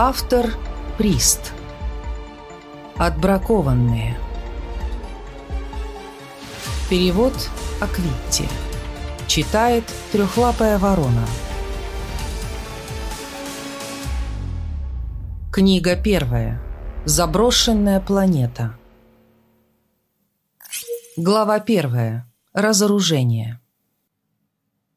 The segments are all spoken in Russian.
Автор Прист. Отбракованные. Перевод Аквитти. Читает Трехлапая Ворона. Книга первая. Заброшенная планета. Глава первая. Разоружение.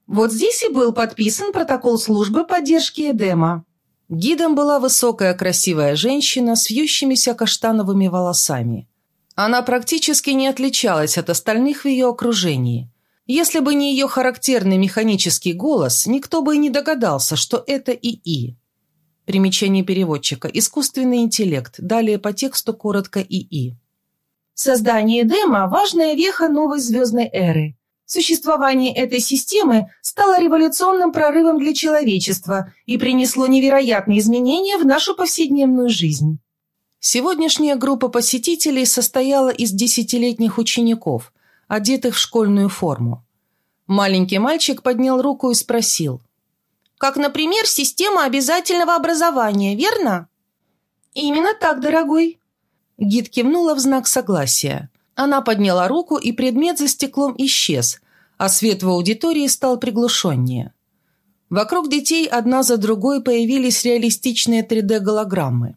Вот здесь и был подписан протокол службы поддержки Эдема. Гидом была высокая красивая женщина с вьющимися каштановыми волосами. Она практически не отличалась от остальных в ее окружении. Если бы не ее характерный механический голос, никто бы и не догадался, что это ИИ. Примечание переводчика. Искусственный интеллект. Далее по тексту коротко ИИ. Создание Эдема – важная веха новой звездной эры. Существование этой системы стало революционным прорывом для человечества и принесло невероятные изменения в нашу повседневную жизнь. Сегодняшняя группа посетителей состояла из десятилетних учеников, одетых в школьную форму. Маленький мальчик поднял руку и спросил. «Как, например, система обязательного образования, верно?» «Именно так, дорогой». Гид кивнула в знак согласия. Она подняла руку, и предмет за стеклом исчез, а свет в аудитории стал приглушеннее. Вокруг детей одна за другой появились реалистичные 3D-голограммы.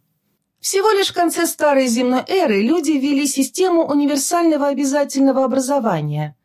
Всего лишь в конце старой земной эры люди ввели систему универсального обязательного образования.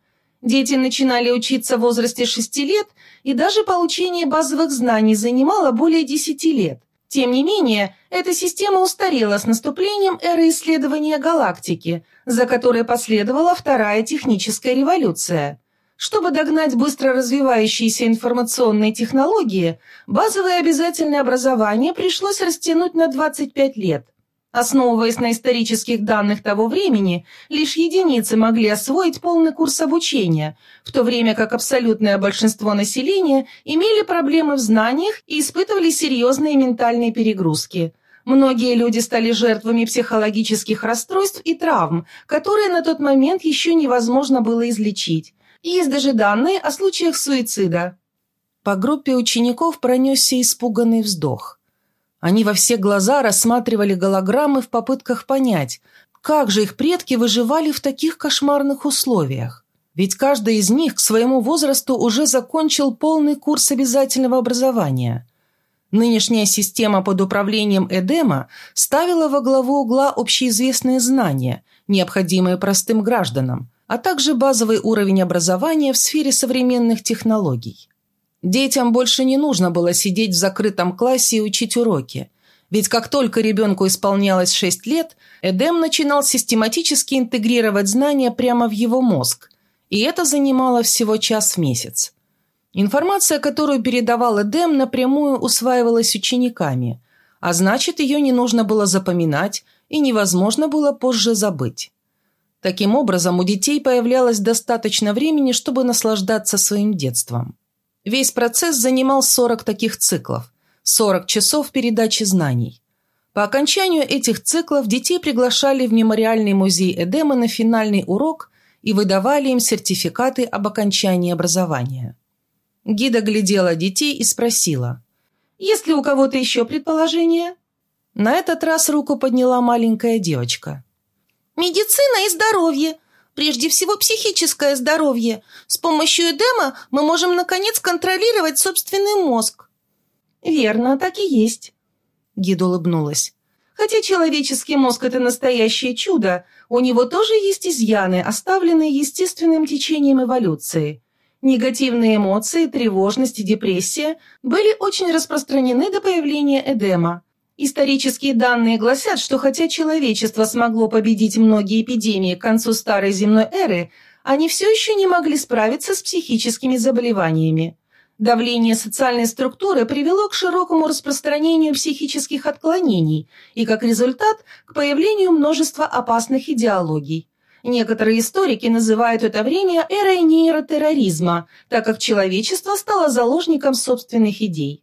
Дети начинали учиться в возрасте 6 лет, и даже получение базовых знаний занимало более 10 лет. Тем не менее, эта система устарела с наступлением эры исследования галактики, за которой последовала вторая техническая революция. Чтобы догнать быстро развивающиеся информационные технологии, базовое обязательное образование пришлось растянуть на 25 лет. Основываясь на исторических данных того времени, лишь единицы могли освоить полный курс обучения, в то время как абсолютное большинство населения имели проблемы в знаниях и испытывали серьезные ментальные перегрузки. Многие люди стали жертвами психологических расстройств и травм, которые на тот момент еще невозможно было излечить. Есть даже данные о случаях суицида. По группе учеников пронесся испуганный вздох. Они во все глаза рассматривали голограммы в попытках понять, как же их предки выживали в таких кошмарных условиях. Ведь каждый из них к своему возрасту уже закончил полный курс обязательного образования. Нынешняя система под управлением Эдема ставила во главу угла общеизвестные знания, необходимые простым гражданам, а также базовый уровень образования в сфере современных технологий. Детям больше не нужно было сидеть в закрытом классе и учить уроки. Ведь как только ребенку исполнялось 6 лет, Эдем начинал систематически интегрировать знания прямо в его мозг. И это занимало всего час в месяц. Информация, которую передавал Эдем, напрямую усваивалась учениками, а значит, ее не нужно было запоминать и невозможно было позже забыть. Таким образом, у детей появлялось достаточно времени, чтобы наслаждаться своим детством. Весь процесс занимал 40 таких циклов, 40 часов передачи знаний. По окончанию этих циклов детей приглашали в мемориальный музей Эдема на финальный урок и выдавали им сертификаты об окончании образования. Гида глядела детей и спросила. «Есть ли у кого-то еще предположения?» На этот раз руку подняла маленькая девочка. «Медицина и здоровье. Прежде всего, психическое здоровье. С помощью Эдема мы можем, наконец, контролировать собственный мозг». «Верно, так и есть», — Гид улыбнулась. «Хотя человеческий мозг – это настоящее чудо, у него тоже есть изъяны, оставленные естественным течением эволюции. Негативные эмоции, тревожность и депрессия были очень распространены до появления Эдема. Исторические данные гласят, что хотя человечество смогло победить многие эпидемии к концу старой земной эры, они все еще не могли справиться с психическими заболеваниями. Давление социальной структуры привело к широкому распространению психических отклонений и, как результат, к появлению множества опасных идеологий. Некоторые историки называют это время эрой нейротерроризма, так как человечество стало заложником собственных идей.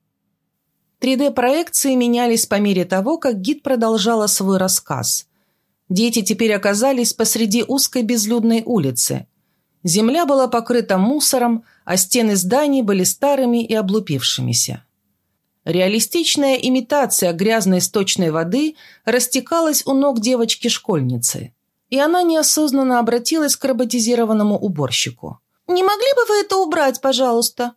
3D-проекции менялись по мере того, как гид продолжала свой рассказ. Дети теперь оказались посреди узкой безлюдной улицы. Земля была покрыта мусором, а стены зданий были старыми и облупившимися. Реалистичная имитация грязной сточной воды растекалась у ног девочки-школьницы, и она неосознанно обратилась к роботизированному уборщику. «Не могли бы вы это убрать, пожалуйста?»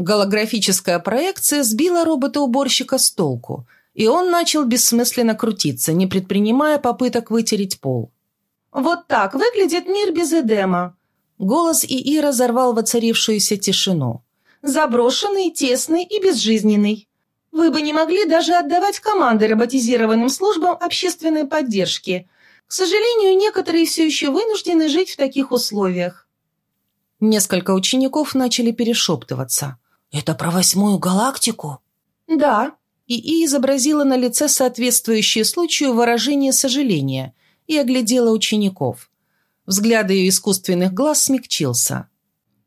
Голографическая проекция сбила робота-уборщика с толку, и он начал бессмысленно крутиться, не предпринимая попыток вытереть пол. «Вот так выглядит мир без Эдема!» Голос ИИ разорвал воцарившуюся тишину. «Заброшенный, тесный и безжизненный. Вы бы не могли даже отдавать команды роботизированным службам общественной поддержки. К сожалению, некоторые все еще вынуждены жить в таких условиях». Несколько учеников начали перешептываться. «Это про восьмую галактику?» «Да». ИИ изобразила на лице соответствующее случаю выражение сожаления и оглядела учеников. Взгляд ее искусственных глаз смягчился.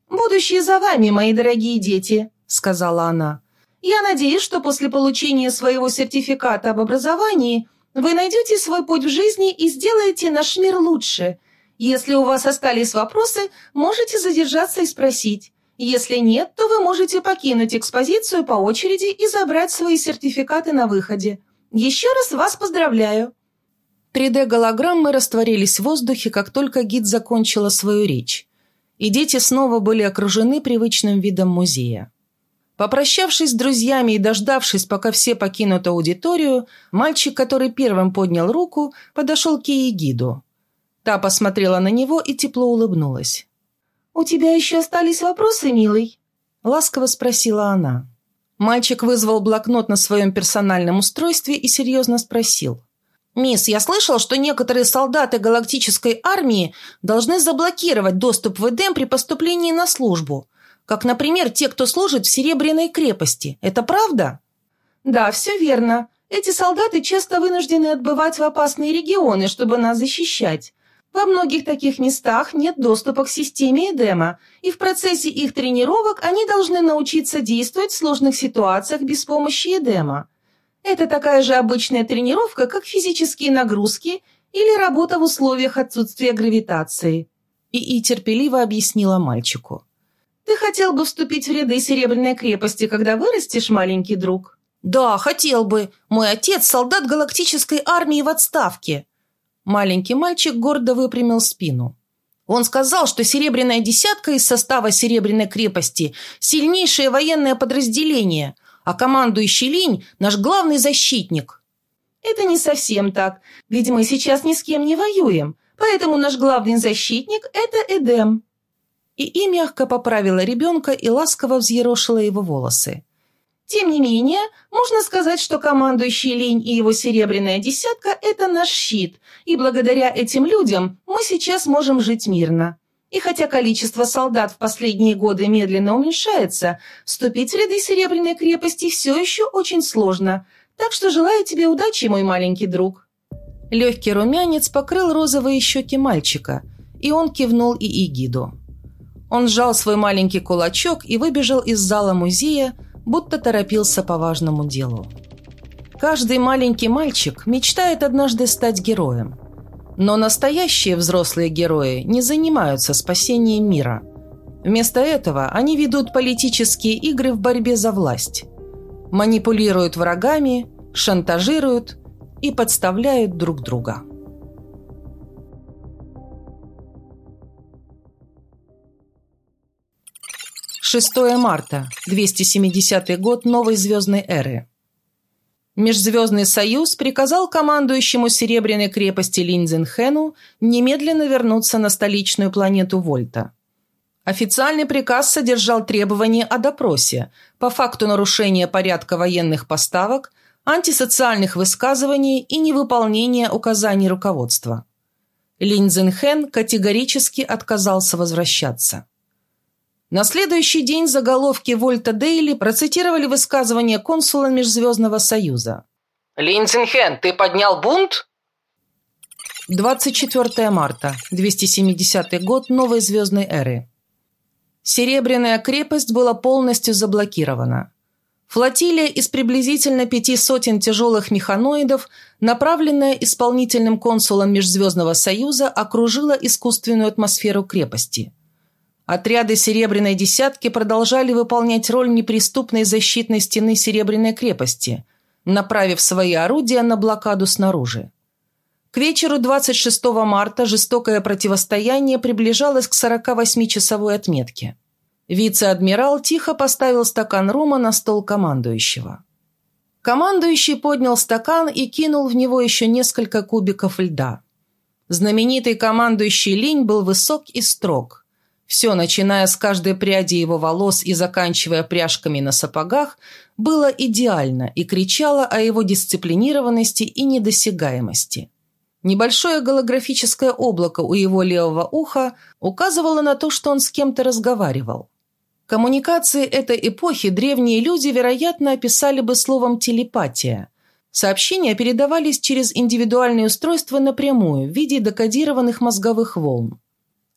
«Будущее за вами, мои дорогие дети», — сказала она. Я надеюсь, что после получения своего сертификата об образовании вы найдете свой путь в жизни и сделаете наш мир лучше. Если у вас остались вопросы, можете задержаться и спросить. Если нет, то вы можете покинуть экспозицию по очереди и забрать свои сертификаты на выходе. Еще раз вас поздравляю. 3D-голограммы растворились в воздухе, как только гид закончила свою речь. И дети снова были окружены привычным видом музея. Попрощавшись с друзьями и дождавшись, пока все покинут аудиторию, мальчик, который первым поднял руку, подошел к Егиду. Та посмотрела на него и тепло улыбнулась. «У тебя еще остались вопросы, милый?» – ласково спросила она. Мальчик вызвал блокнот на своем персональном устройстве и серьезно спросил. «Мисс, я слышал, что некоторые солдаты галактической армии должны заблокировать доступ в Эдем при поступлении на службу как, например, те, кто служит в Серебряной крепости. Это правда?» «Да, все верно. Эти солдаты часто вынуждены отбывать в опасные регионы, чтобы нас защищать. Во многих таких местах нет доступа к системе Эдема, и в процессе их тренировок они должны научиться действовать в сложных ситуациях без помощи Эдема. Это такая же обычная тренировка, как физические нагрузки или работа в условиях отсутствия гравитации. И, и терпеливо объяснила мальчику. Ты хотел бы вступить в ряды Серебряной крепости, когда вырастешь, маленький друг?» «Да, хотел бы. Мой отец – солдат галактической армии в отставке». Маленький мальчик гордо выпрямил спину. Он сказал, что Серебряная десятка из состава Серебряной крепости – сильнейшее военное подразделение, а командующий Линь – наш главный защитник. Это не совсем так, ведь мы сейчас ни с кем не воюем, поэтому наш главный защитник – это Эдем. И И мягко поправила ребенка и ласково взъерошила его волосы. Тем не менее, можно сказать, что командующий Лень и его серебряная десятка – это наш щит, и благодаря этим людям мы сейчас можем жить мирно. И хотя количество солдат в последние годы медленно уменьшается, вступить в ряды Серебряной крепости все еще очень сложно. Так что желаю тебе удачи, мой маленький друг». Легкий румянец покрыл розовые щеки мальчика, и он кивнул и Игиду. Он сжал свой маленький кулачок и выбежал из зала музея, будто торопился по важному делу. Каждый маленький мальчик мечтает однажды стать героем. Но настоящие взрослые герои не занимаются спасением мира. Вместо этого они ведут политические игры в борьбе за власть. Манипулируют врагами, шантажируют и подставляют друг друга. 6 марта, 270 год новой звездной эры. Межзвездный союз приказал командующему Серебряной крепости Линзенхену немедленно вернуться на столичную планету Вольта. Официальный приказ содержал требования о допросе по факту нарушения порядка военных поставок, антисоциальных высказываний и невыполнения указаний руководства. Линзенхен категорически отказался возвращаться. На следующий день заголовки Вольта Дейли процитировали высказывание консула Межзвездного Союза. «Линцинхен, ты поднял бунт?» 24 марта, 270 год новой звездной эры. Серебряная крепость была полностью заблокирована. Флотилия из приблизительно пяти сотен тяжелых механоидов, направленная исполнительным консулом Межзвездного Союза, окружила искусственную атмосферу крепости – Отряды Серебряной Десятки продолжали выполнять роль неприступной защитной стены Серебряной крепости, направив свои орудия на блокаду снаружи. К вечеру 26 марта жестокое противостояние приближалось к 48-часовой отметке. Вице-адмирал тихо поставил стакан рома на стол командующего. Командующий поднял стакан и кинул в него еще несколько кубиков льда. Знаменитый командующий Линь был высок и строг. Все, начиная с каждой пряди его волос и заканчивая пряжками на сапогах, было идеально и кричало о его дисциплинированности и недосягаемости. Небольшое голографическое облако у его левого уха указывало на то, что он с кем-то разговаривал. Коммуникации этой эпохи древние люди, вероятно, описали бы словом «телепатия». Сообщения передавались через индивидуальные устройства напрямую в виде декодированных мозговых волн.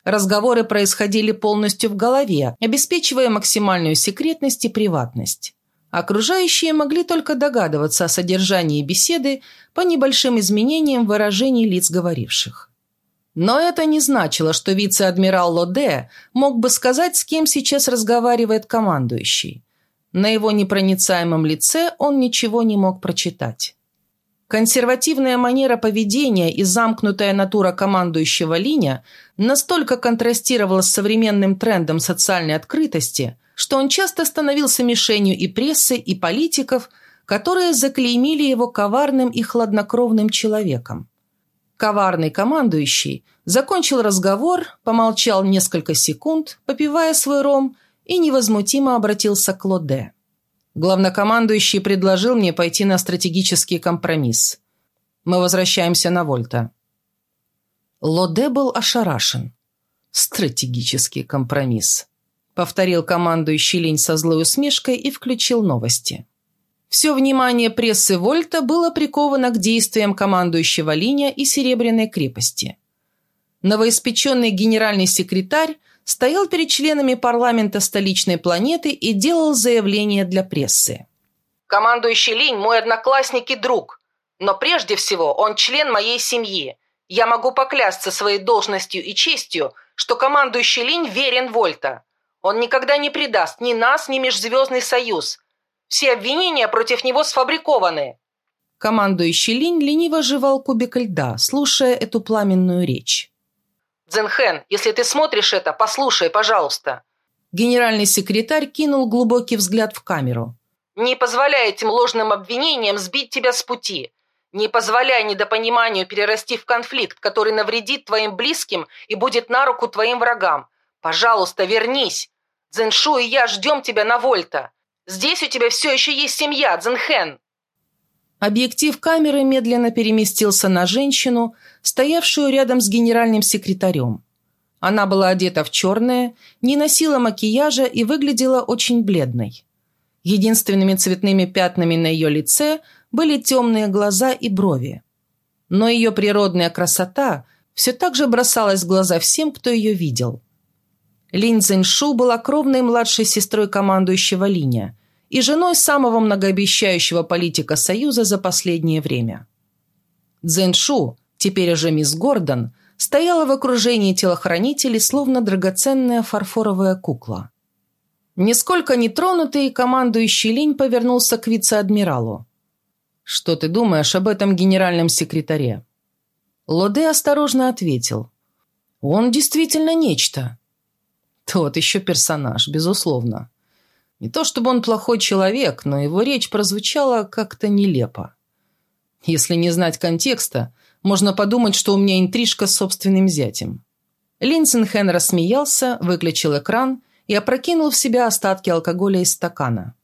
Разговоры происходили полностью в голове, обеспечивая максимальную секретность и приватность. Окружающие могли только догадываться о содержании беседы по небольшим изменениям выражений лиц говоривших. Но это не значило, что вице-адмирал Лоде мог бы сказать, с кем сейчас разговаривает командующий. На его непроницаемом лице он ничего не мог прочитать. Консервативная манера поведения и замкнутая натура командующего Линя настолько контрастировала с современным трендом социальной открытости, что он часто становился мишенью и прессы, и политиков, которые заклеймили его коварным и хладнокровным человеком. Коварный командующий закончил разговор, помолчал несколько секунд, попивая свой ром, и невозмутимо обратился к Лоде. Главнокомандующий предложил мне пойти на стратегический компромисс. Мы возвращаемся на Вольта. Лоде был ошарашен. «Стратегический компромисс», — повторил командующий Линь со злой усмешкой и включил новости. Все внимание прессы Вольта было приковано к действиям командующего Линя и Серебряной крепости. Новоиспеченный генеральный секретарь стоял перед членами парламента столичной планеты и делал заявление для прессы. «Командующий Линь – мой одноклассник и друг, но прежде всего он член моей семьи. Я могу поклясться своей должностью и честью, что командующий Линь верен Вольта. Он никогда не предаст ни нас, ни Межзвездный Союз – все обвинения против него сфабрикованы». Командующий Линь лениво жевал кубик льда, слушая эту пламенную речь. «Цзэнхэн, если ты смотришь это, послушай, пожалуйста». Генеральный секретарь кинул глубокий взгляд в камеру. «Не позволяй этим ложным обвинениям сбить тебя с пути. Не позволяй недопониманию перерасти в конфликт, который навредит твоим близким и будет на руку твоим врагам. Пожалуйста, вернись. Цзэншу и я ждем тебя на Вольта. Здесь у тебя все еще есть семья, Цзинхэн!» Объектив камеры медленно переместился на женщину, стоявшую рядом с генеральным секретарем. Она была одета в черное, не носила макияжа и выглядела очень бледной. Единственными цветными пятнами на ее лице были темные глаза и брови. Но ее природная красота все так же бросалась в глаза всем, кто ее видел. Линь Цзиньшу была кровной младшей сестрой командующего Линя и женой самого многообещающего политика Союза за последнее время. Цзиньшу, теперь уже мисс Гордон, стояла в окружении телохранителей, словно драгоценная фарфоровая кукла. Нисколько не тронутый, командующий Линь повернулся к вице-адмиралу. «Что ты думаешь об этом генеральном секретаре?» Лоде осторожно ответил. «Он действительно нечто. Тот еще персонаж, безусловно. Не то чтобы он плохой человек, но его речь прозвучала как-то нелепо. Если не знать контекста, можно подумать, что у меня интрижка с собственным зятем. Линсенхен рассмеялся, выключил экран и опрокинул в себя остатки алкоголя из стакана.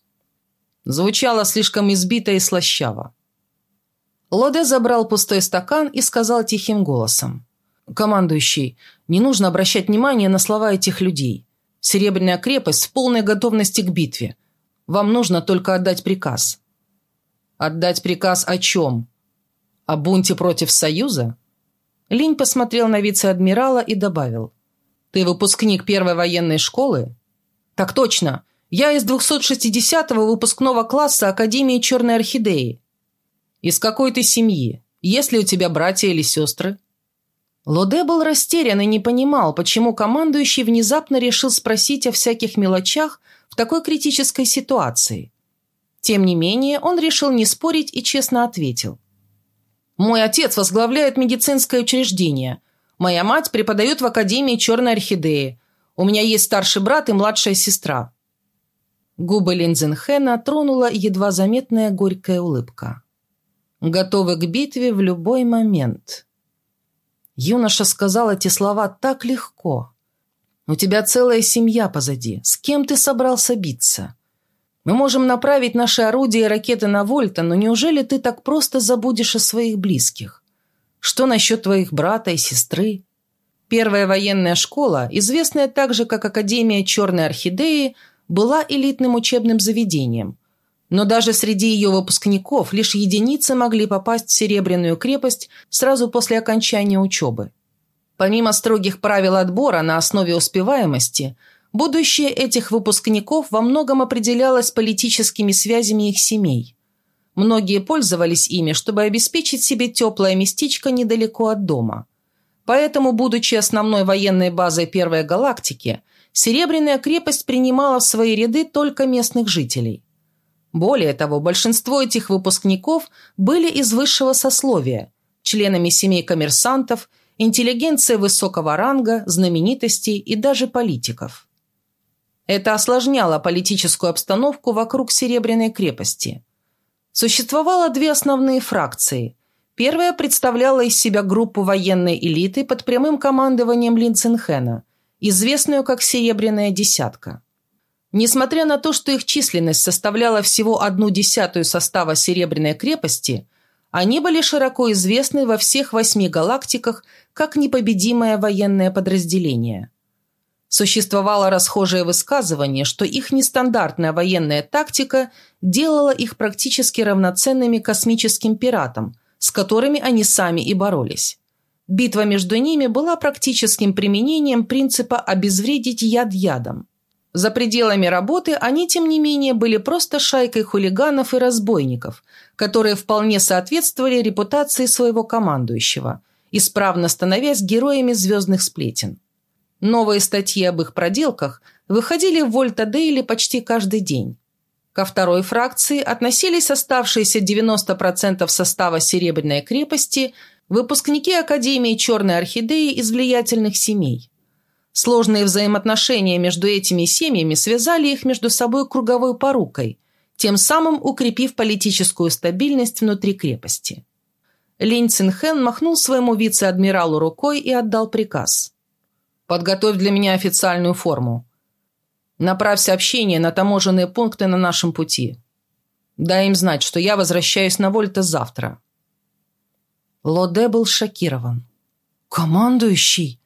Звучало слишком избито и слащаво. Лоде забрал пустой стакан и сказал тихим голосом. «Командующий, не нужно обращать внимание на слова этих людей. Серебряная крепость в полной готовности к битве. Вам нужно только отдать приказ». «Отдать приказ о чем? О бунте против Союза?» Линь посмотрел на вице-адмирала и добавил. «Ты выпускник первой военной школы?» «Так точно. Я из 260-го выпускного класса Академии Черной Орхидеи». «Из какой ты семьи? Есть ли у тебя братья или сестры?» Лоде был растерян и не понимал, почему командующий внезапно решил спросить о всяких мелочах в такой критической ситуации. Тем не менее, он решил не спорить и честно ответил. «Мой отец возглавляет медицинское учреждение. Моя мать преподает в Академии Черной Орхидеи. У меня есть старший брат и младшая сестра». Губы Линзенхена тронула едва заметная горькая улыбка. «Готовы к битве в любой момент». Юноша сказал эти слова так легко. «У тебя целая семья позади. С кем ты собрался биться?» Мы можем направить наши орудия и ракеты на Вольта, но неужели ты так просто забудешь о своих близких? Что насчет твоих брата и сестры? Первая военная школа, известная также как Академия Черной Орхидеи, была элитным учебным заведением. Но даже среди ее выпускников лишь единицы могли попасть в Серебряную крепость сразу после окончания учебы. Помимо строгих правил отбора на основе успеваемости – Будущее этих выпускников во многом определялось политическими связями их семей. Многие пользовались ими, чтобы обеспечить себе теплое местечко недалеко от дома. Поэтому, будучи основной военной базой Первой галактики, Серебряная крепость принимала в свои ряды только местных жителей. Более того, большинство этих выпускников были из высшего сословия, членами семей коммерсантов, интеллигенции высокого ранга, знаменитостей и даже политиков. Это осложняло политическую обстановку вокруг Серебряной крепости. Существовало две основные фракции. Первая представляла из себя группу военной элиты под прямым командованием Линценхена, известную как «Серебряная десятка». Несмотря на то, что их численность составляла всего одну десятую состава Серебряной крепости, они были широко известны во всех восьми галактиках как непобедимое военное подразделение. Существовало расхожее высказывание, что их нестандартная военная тактика делала их практически равноценными космическим пиратам, с которыми они сами и боролись. Битва между ними была практическим применением принципа «обезвредить яд ядом». За пределами работы они, тем не менее, были просто шайкой хулиганов и разбойников, которые вполне соответствовали репутации своего командующего, исправно становясь героями звездных сплетен. Новые статьи об их проделках выходили в Вольта Дейли почти каждый день. Ко второй фракции относились оставшиеся 90% состава Серебряной крепости, выпускники Академии Черной Орхидеи из влиятельных семей. Сложные взаимоотношения между этими семьями связали их между собой круговой порукой, тем самым укрепив политическую стабильность внутри крепости. Линь Цинхэн махнул своему вице-адмиралу рукой и отдал приказ. Подготовь для меня официальную форму. Направь сообщение на таможенные пункты на нашем пути. Дай им знать, что я возвращаюсь на Вольта завтра». Лоде был шокирован. «Командующий?»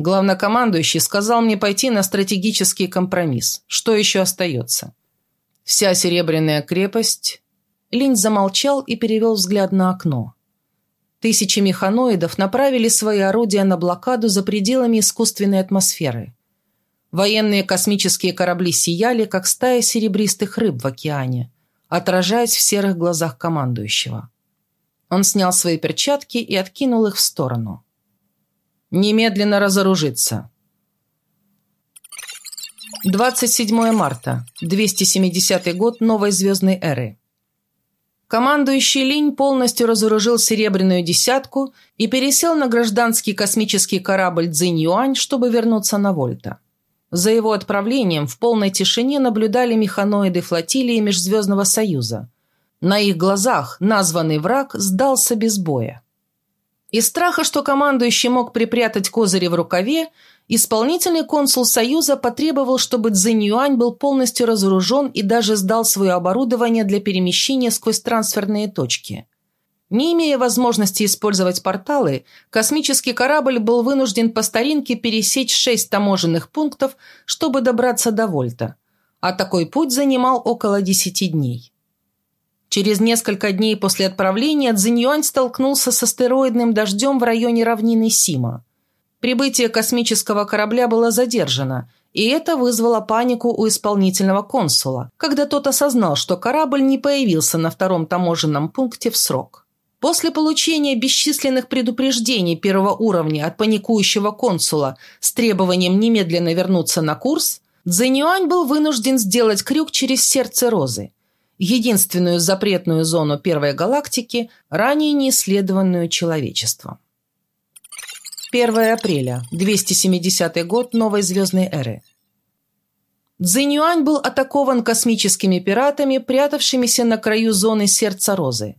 Главнокомандующий сказал мне пойти на стратегический компромисс. Что еще остается? Вся Серебряная крепость... Линь замолчал и перевел взгляд на окно. Тысячи механоидов направили свои орудия на блокаду за пределами искусственной атмосферы. Военные космические корабли сияли, как стая серебристых рыб в океане, отражаясь в серых глазах командующего. Он снял свои перчатки и откинул их в сторону. «Немедленно разоружиться!» 27 марта, 270 год новой звездной эры. Командующий Линь полностью разоружил «Серебряную десятку» и пересел на гражданский космический корабль «Цзинь-Юань», чтобы вернуться на Вольта. За его отправлением в полной тишине наблюдали механоиды флотилии Межзвездного Союза. На их глазах названный враг сдался без боя. Из страха, что командующий мог припрятать козыри в рукаве, Исполнительный консул Союза потребовал, чтобы Цзинь был полностью разоружен и даже сдал свое оборудование для перемещения сквозь трансферные точки. Не имея возможности использовать порталы, космический корабль был вынужден по старинке пересечь шесть таможенных пунктов, чтобы добраться до Вольта. А такой путь занимал около десяти дней. Через несколько дней после отправления Цзиньюань столкнулся с астероидным дождем в районе равнины Сима. Прибытие космического корабля было задержано, и это вызвало панику у исполнительного консула, когда тот осознал, что корабль не появился на втором таможенном пункте в срок. После получения бесчисленных предупреждений первого уровня от паникующего консула с требованием немедленно вернуться на курс, Цзэньюань был вынужден сделать крюк через сердце Розы, единственную запретную зону Первой галактики, ранее не исследованную человечеством. 1 апреля, 270 год новой звездной эры. Цзиньюань был атакован космическими пиратами, прятавшимися на краю зоны Сердца Розы.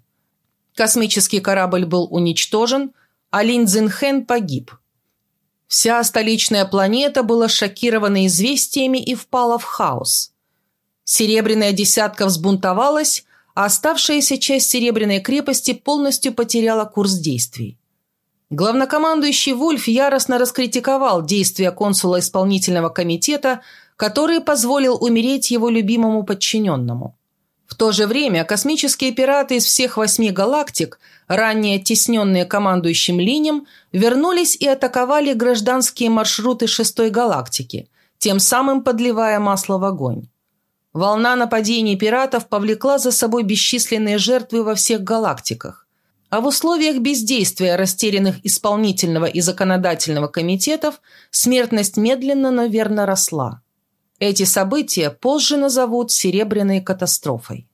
Космический корабль был уничтожен, а Лин Цзинхэн погиб. Вся столичная планета была шокирована известиями и впала в хаос. Серебряная десятка взбунтовалась, а оставшаяся часть Серебряной крепости полностью потеряла курс действий. Главнокомандующий Вульф яростно раскритиковал действия консула исполнительного комитета, который позволил умереть его любимому подчиненному. В то же время космические пираты из всех восьми галактик, ранее оттесненные командующим линием, вернулись и атаковали гражданские маршруты шестой галактики, тем самым подливая масло в огонь. Волна нападений пиратов повлекла за собой бесчисленные жертвы во всех галактиках. А в условиях бездействия растерянных исполнительного и законодательного комитетов смертность медленно, но верно росла. Эти события позже назовут «серебряной катастрофой».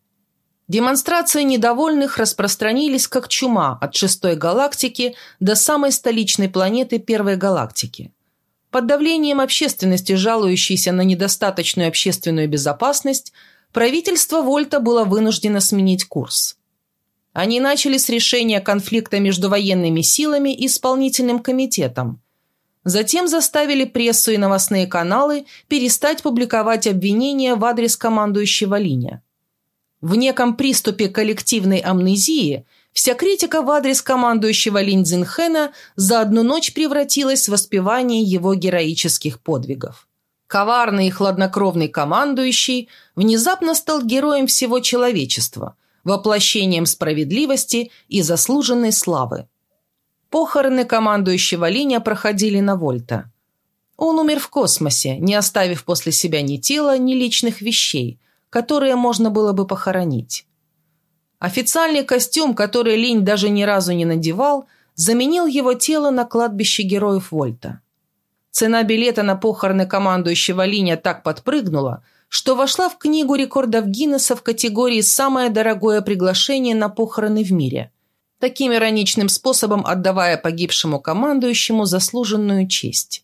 Демонстрации недовольных распространились как чума от шестой галактики до самой столичной планеты первой галактики. Под давлением общественности, жалующейся на недостаточную общественную безопасность, правительство Вольта было вынуждено сменить курс. Они начали с решения конфликта между военными силами и исполнительным комитетом, Затем заставили прессу и новостные каналы перестать публиковать обвинения в адрес командующего Линя. В неком приступе коллективной амнезии вся критика в адрес командующего Линь Цзинхэна за одну ночь превратилась в воспевание его героических подвигов. Коварный и хладнокровный командующий внезапно стал героем всего человечества, воплощением справедливости и заслуженной славы. Похороны командующего Линя проходили на Вольта. Он умер в космосе, не оставив после себя ни тела, ни личных вещей, которые можно было бы похоронить. Официальный костюм, который Линь даже ни разу не надевал, заменил его тело на кладбище героев Вольта. Цена билета на похороны командующего Линя так подпрыгнула, что вошла в книгу рекордов Гиннесса в категории «Самое дорогое приглашение на похороны в мире», таким ироничным способом отдавая погибшему командующему заслуженную честь.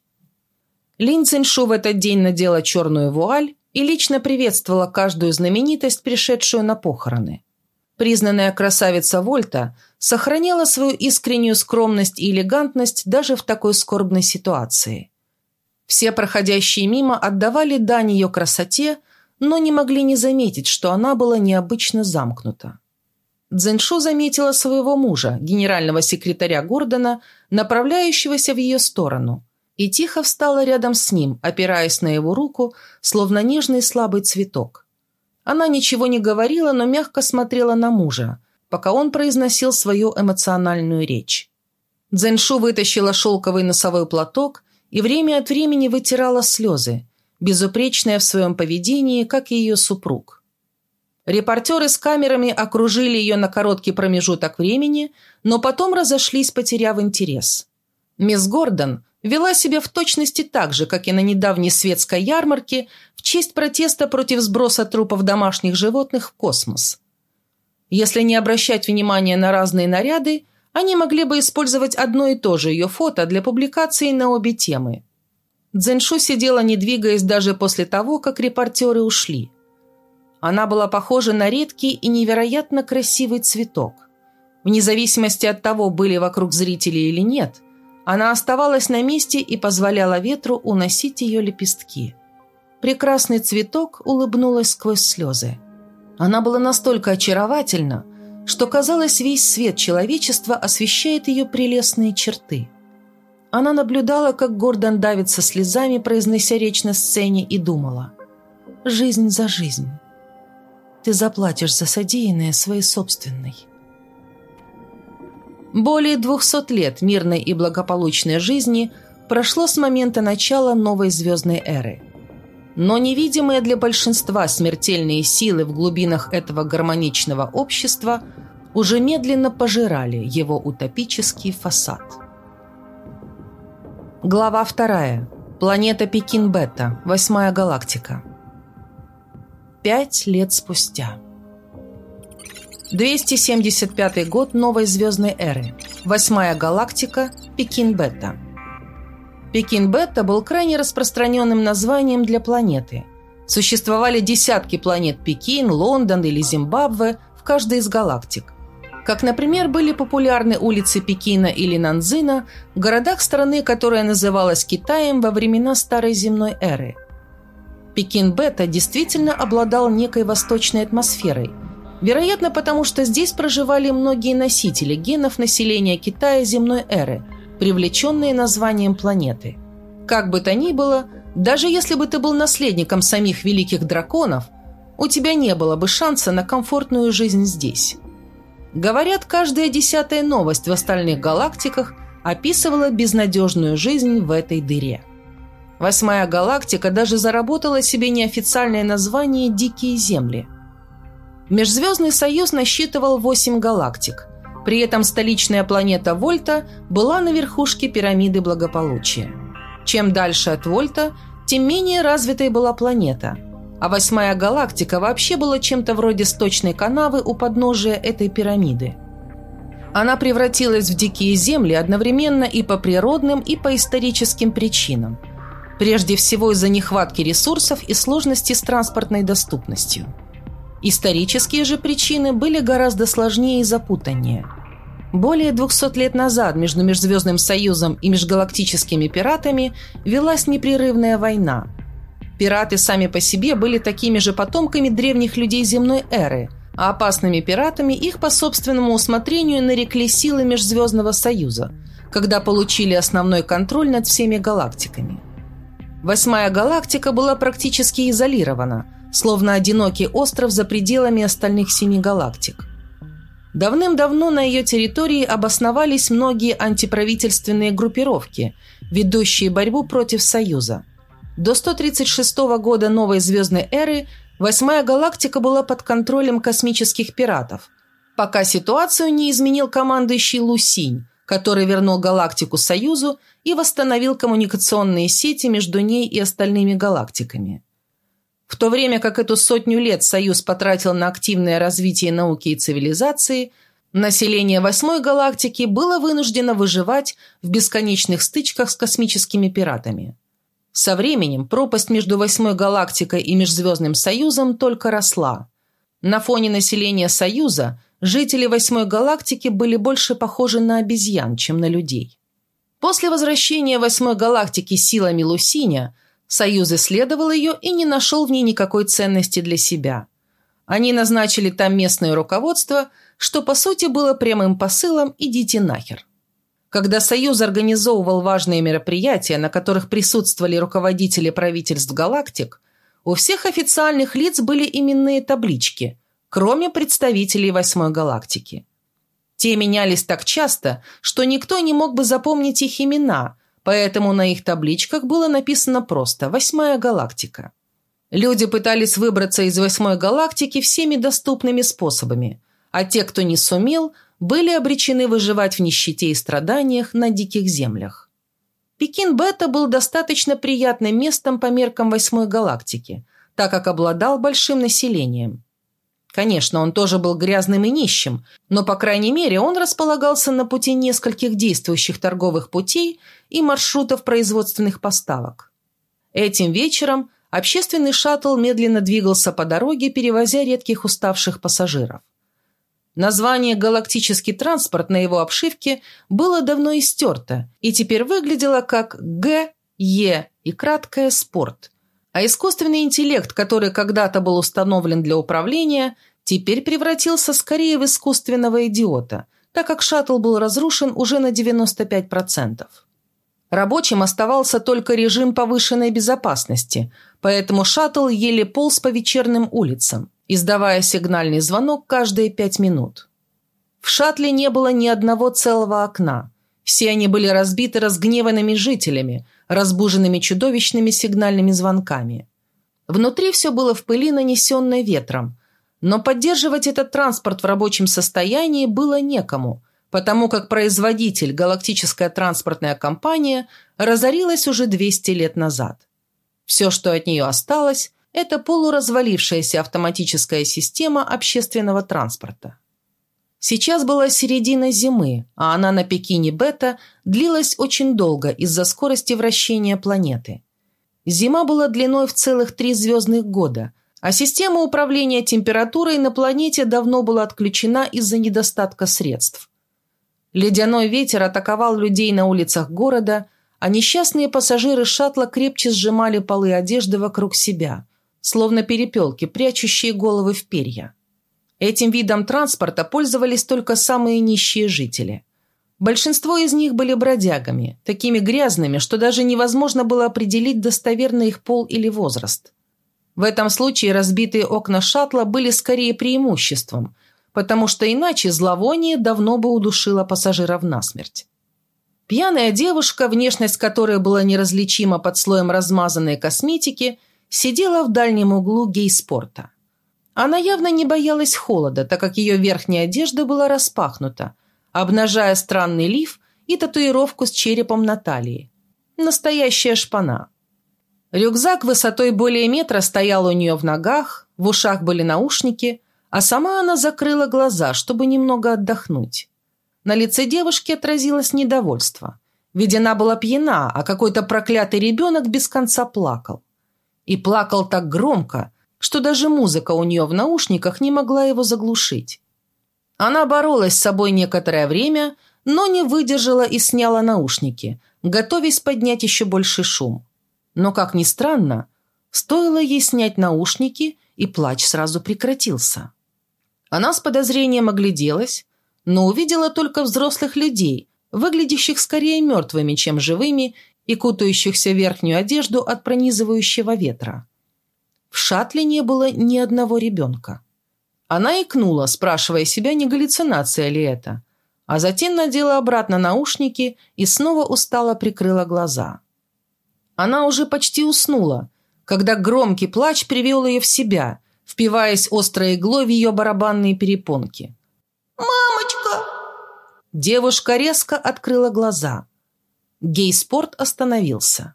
Лин Циншу в этот день надела черную вуаль и лично приветствовала каждую знаменитость, пришедшую на похороны. Признанная красавица Вольта сохраняла свою искреннюю скромность и элегантность даже в такой скорбной ситуации. Все проходящие мимо отдавали дань ее красоте, но не могли не заметить, что она была необычно замкнута. Цзэньшу заметила своего мужа, генерального секретаря Гордона, направляющегося в ее сторону, и тихо встала рядом с ним, опираясь на его руку, словно нежный слабый цветок. Она ничего не говорила, но мягко смотрела на мужа, пока он произносил свою эмоциональную речь. Цзэньшу вытащила шелковый носовой платок и время от времени вытирала слезы, безупречная в своем поведении, как и ее супруг. Репортеры с камерами окружили ее на короткий промежуток времени, но потом разошлись, потеряв интерес. Мисс Гордон вела себя в точности так же, как и на недавней светской ярмарке в честь протеста против сброса трупов домашних животных в космос. Если не обращать внимания на разные наряды, они могли бы использовать одно и то же ее фото для публикации на обе темы. Дзеншу сидела, не двигаясь даже после того, как репортеры ушли – она была похожа на редкий и невероятно красивый цветок. Вне зависимости от того, были вокруг зрители или нет, она оставалась на месте и позволяла ветру уносить ее лепестки. Прекрасный цветок улыбнулась сквозь слезы. Она была настолько очаровательна, что, казалось, весь свет человечества освещает ее прелестные черты. Она наблюдала, как Гордон давится слезами, произнося речь на сцене, и думала «Жизнь за жизнь» ты заплатишь за содеянное своей собственной. Более двухсот лет мирной и благополучной жизни прошло с момента начала новой звездной эры. Но невидимые для большинства смертельные силы в глубинах этого гармоничного общества уже медленно пожирали его утопический фасад. Глава вторая. Планета Пекин-Бета, восьмая галактика. Пять лет спустя. 275 год новой звездной эры. Восьмая галактика, Пекин-Бета. Пекин-Бета был крайне распространенным названием для планеты. Существовали десятки планет Пекин, Лондон или Зимбабве в каждой из галактик. Как, например, были популярны улицы Пекина или Нанзина в городах страны, которая называлась Китаем во времена Старой земной эры. Пекин-Бета действительно обладал некой восточной атмосферой, вероятно, потому что здесь проживали многие носители генов населения Китая земной эры, привлеченные названием планеты. Как бы то ни было, даже если бы ты был наследником самих великих драконов, у тебя не было бы шанса на комфортную жизнь здесь. Говорят, каждая десятая новость в остальных галактиках описывала безнадежную жизнь в этой дыре. Восьмая галактика даже заработала себе неофициальное название «Дикие земли». Межзвездный союз насчитывал восемь галактик. При этом столичная планета Вольта была на верхушке пирамиды благополучия. Чем дальше от Вольта, тем менее развитой была планета – а восьмая галактика вообще была чем-то вроде сточной канавы у подножия этой пирамиды. Она превратилась в дикие земли одновременно и по природным, и по историческим причинам. Прежде всего из-за нехватки ресурсов и сложности с транспортной доступностью. Исторические же причины были гораздо сложнее и запутаннее. Более 200 лет назад между Межзвездным Союзом и межгалактическими пиратами велась непрерывная война – Пираты сами по себе были такими же потомками древних людей земной эры, а опасными пиратами их по собственному усмотрению нарекли силы Межзвездного Союза, когда получили основной контроль над всеми галактиками. Восьмая галактика была практически изолирована, словно одинокий остров за пределами остальных семи галактик. Давным-давно на ее территории обосновались многие антиправительственные группировки, ведущие борьбу против Союза – до 136 года новой звездной эры восьмая галактика была под контролем космических пиратов, пока ситуацию не изменил командующий Лусинь, который вернул галактику Союзу и восстановил коммуникационные сети между ней и остальными галактиками. В то время как эту сотню лет Союз потратил на активное развитие науки и цивилизации, население восьмой галактики было вынуждено выживать в бесконечных стычках с космическими пиратами. Со временем пропасть между восьмой галактикой и Межзвездным Союзом только росла. На фоне населения Союза жители восьмой галактики были больше похожи на обезьян, чем на людей. После возвращения восьмой галактики силами Лусиня Союз исследовал ее и не нашел в ней никакой ценности для себя. Они назначили там местное руководство, что по сути было прямым посылом «идите нахер». Когда Союз организовывал важные мероприятия, на которых присутствовали руководители правительств галактик, у всех официальных лиц были именные таблички, кроме представителей Восьмой галактики. Те менялись так часто, что никто не мог бы запомнить их имена, поэтому на их табличках было написано просто «Восьмая галактика». Люди пытались выбраться из Восьмой галактики всеми доступными способами, а те, кто не сумел, были обречены выживать в нищете и страданиях на диких землях. Пекин-Бета был достаточно приятным местом по меркам восьмой галактики, так как обладал большим населением. Конечно, он тоже был грязным и нищим, но, по крайней мере, он располагался на пути нескольких действующих торговых путей и маршрутов производственных поставок. Этим вечером общественный шаттл медленно двигался по дороге, перевозя редких уставших пассажиров. Название «галактический транспорт» на его обшивке было давно истерто и теперь выглядело как «Г», «Е» и краткое «Спорт». А искусственный интеллект, который когда-то был установлен для управления, теперь превратился скорее в искусственного идиота, так как шаттл был разрушен уже на 95%. Рабочим оставался только режим повышенной безопасности, поэтому шаттл еле полз по вечерним улицам издавая сигнальный звонок каждые пять минут. В шаттле не было ни одного целого окна. Все они были разбиты разгневанными жителями, разбуженными чудовищными сигнальными звонками. Внутри все было в пыли, нанесенной ветром. Но поддерживать этот транспорт в рабочем состоянии было некому, потому как производитель «Галактическая транспортная компания» разорилась уже 200 лет назад. Все, что от нее осталось, это полуразвалившаяся автоматическая система общественного транспорта. Сейчас была середина зимы, а она на Пекине Бета длилась очень долго из-за скорости вращения планеты. Зима была длиной в целых три звездных года, а система управления температурой на планете давно была отключена из-за недостатка средств. Ледяной ветер атаковал людей на улицах города, а несчастные пассажиры шаттла крепче сжимали полы одежды вокруг себя, словно перепелки, прячущие головы в перья. Этим видом транспорта пользовались только самые нищие жители. Большинство из них были бродягами, такими грязными, что даже невозможно было определить достоверно их пол или возраст. В этом случае разбитые окна шаттла были скорее преимуществом, потому что иначе зловоние давно бы удушило пассажиров насмерть. Пьяная девушка, внешность которой была неразличима под слоем размазанной косметики, сидела в дальнем углу гей-спорта. Она явно не боялась холода, так как ее верхняя одежда была распахнута, обнажая странный лиф и татуировку с черепом на талии. Настоящая шпана. Рюкзак высотой более метра стоял у нее в ногах, в ушах были наушники, а сама она закрыла глаза, чтобы немного отдохнуть. На лице девушки отразилось недовольство, ведь она была пьяна, а какой-то проклятый ребенок без конца плакал. И плакал так громко, что даже музыка у нее в наушниках не могла его заглушить. Она боролась с собой некоторое время, но не выдержала и сняла наушники, готовясь поднять еще больше шум. Но, как ни странно, стоило ей снять наушники, и плач сразу прекратился. Она с подозрением огляделась, но увидела только взрослых людей, выглядящих скорее мертвыми, чем живыми, и кутающихся в верхнюю одежду от пронизывающего ветра. В шаттле не было ни одного ребенка. Она икнула, спрашивая себя, не галлюцинация ли это, а затем надела обратно наушники и снова устало прикрыла глаза. Она уже почти уснула, когда громкий плач привел ее в себя, впиваясь острой иглой в ее барабанные перепонки. «Мамочка!» Девушка резко открыла глаза. Гей-спорт остановился.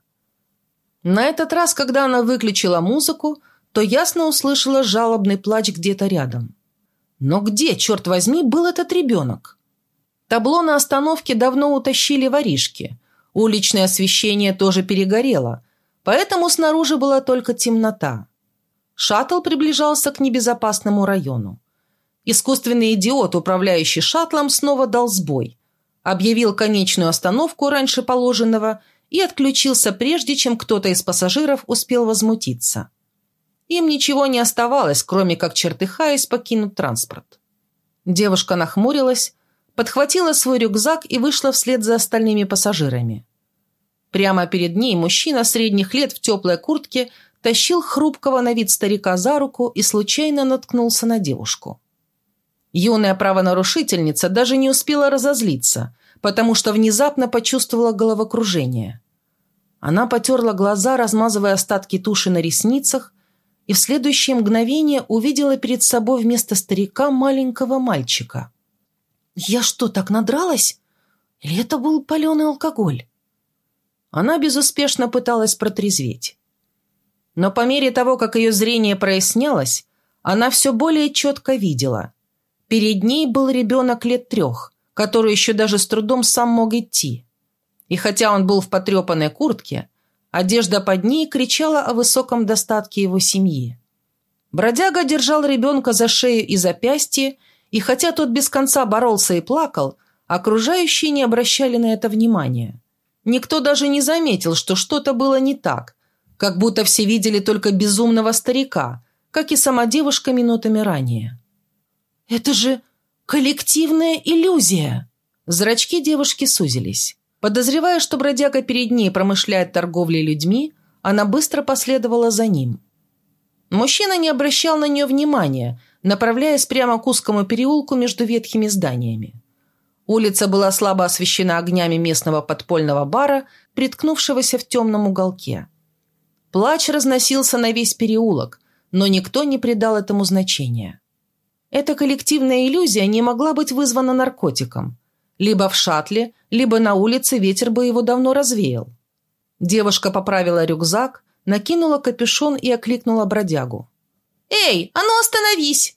На этот раз, когда она выключила музыку, то ясно услышала жалобный плач где-то рядом. Но где, черт возьми, был этот ребенок? Табло на остановке давно утащили воришки. Уличное освещение тоже перегорело, поэтому снаружи была только темнота. Шаттл приближался к небезопасному району. Искусственный идиот, управляющий шаттлом, снова дал сбой. Объявил конечную остановку раньше положенного и отключился прежде, чем кто-то из пассажиров успел возмутиться. Им ничего не оставалось, кроме как чертыхаясь покинуть транспорт. Девушка нахмурилась, подхватила свой рюкзак и вышла вслед за остальными пассажирами. Прямо перед ней мужчина средних лет в теплой куртке тащил хрупкого на вид старика за руку и случайно наткнулся на девушку. Юная правонарушительница даже не успела разозлиться, потому что внезапно почувствовала головокружение. Она потерла глаза, размазывая остатки туши на ресницах, и в следующее мгновение увидела перед собой вместо старика маленького мальчика. «Я что, так надралась? Или это был паленый алкоголь?» Она безуспешно пыталась протрезветь. Но по мере того, как ее зрение прояснялось, она все более четко видела. Перед ней был ребенок лет трех, который еще даже с трудом сам мог идти. И хотя он был в потрепанной куртке, Одежда под ней кричала о высоком достатке его семьи. Бродяга держал ребенка за шею и запястье, и хотя тот без конца боролся и плакал, окружающие не обращали на это внимания. Никто даже не заметил, что что-то было не так, как будто все видели только безумного старика, как и сама девушка минутами ранее. «Это же коллективная иллюзия!» Зрачки девушки сузились. Подозревая, что бродяга перед ней промышляет торговлей людьми, она быстро последовала за ним. Мужчина не обращал на нее внимания, направляясь прямо к узкому переулку между ветхими зданиями. Улица была слабо освещена огнями местного подпольного бара, приткнувшегося в темном уголке. Плач разносился на весь переулок, но никто не придал этому значения. Эта коллективная иллюзия не могла быть вызвана наркотиком. Либо в шаттле, либо на улице ветер бы его давно развеял. Девушка поправила рюкзак, накинула капюшон и окликнула бродягу. «Эй, а ну остановись!»